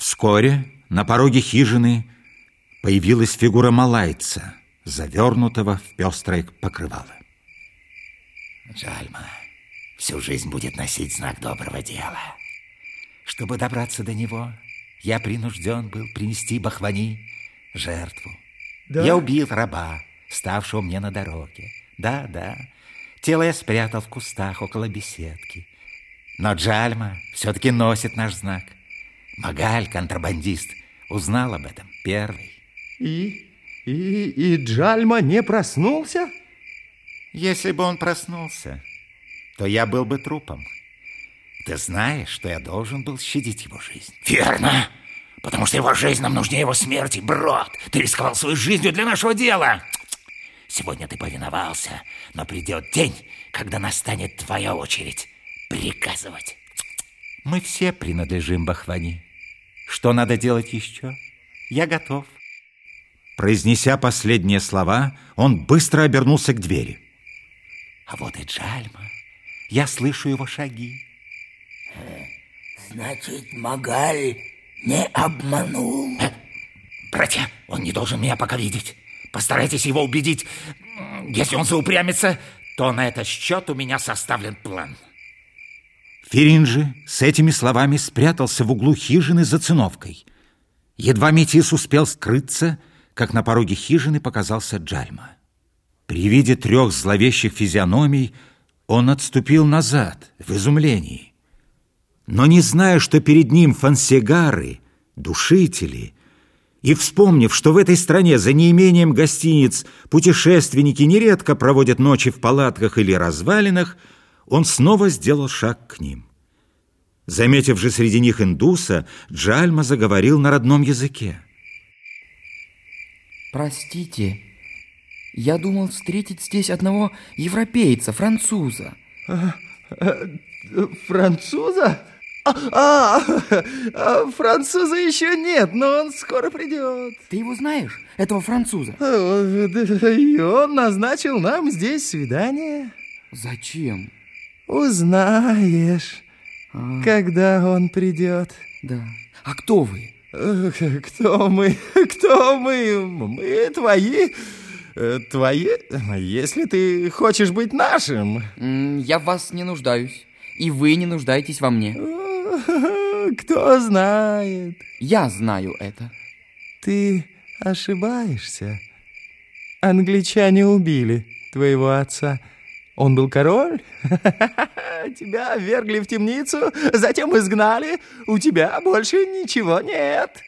Вскоре на пороге хижины появилась фигура малайца, завернутого в пестрое покрывало. Джальма всю жизнь будет носить знак доброго дела. Чтобы добраться до него, я принужден был принести Бахвани жертву. Да? Я убил раба, ставшего мне на дороге. Да, да, тело я спрятал в кустах около беседки. Но Джальма все-таки носит наш знак. Магаль, контрабандист, узнал об этом первый. И? И, и Джальма не проснулся? Если бы он проснулся, то я был бы трупом. Ты знаешь, что я должен был щадить его жизнь. Верно, потому что его жизнь нам нужнее его смерти. Брод, ты рисковал своей жизнью для нашего дела. Сегодня ты повиновался, но придет день, когда настанет твоя очередь приказывать. Мы все принадлежим Бахвани. Что надо делать еще? Я готов. Произнеся последние слова, он быстро обернулся к двери. А вот и Джальма. Я слышу его шаги. Значит, Магаль не обманул. Братья, он не должен меня пока видеть. Постарайтесь его убедить. Если он заупрямится, то на этот счет у меня составлен план. Ферин же с этими словами спрятался в углу хижины за циновкой. Едва Метис успел скрыться, как на пороге хижины показался Джальма. При виде трех зловещих физиономий он отступил назад в изумлении. Но не зная, что перед ним фансегары, душители, и вспомнив, что в этой стране за неимением гостиниц путешественники нередко проводят ночи в палатках или развалинах, он снова сделал шаг к ним. Заметив же среди них индуса, Джальма заговорил на родном языке. Простите, я думал встретить здесь одного европейца, француза. А, а, француза? А, а, а, француза еще нет, но он скоро придет. Ты его знаешь, этого француза? И он назначил нам здесь свидание. Зачем? Узнаешь, а... когда он придет. Да. А кто вы? Кто мы? Кто мы? Мы твои... Э, твои... Если ты хочешь быть нашим. Я в вас не нуждаюсь. И вы не нуждаетесь во мне. Кто знает? Я знаю это. Ты ошибаешься. Англичане убили твоего отца. Он был король? Тебя вергли в темницу, затем изгнали. У тебя больше ничего нет.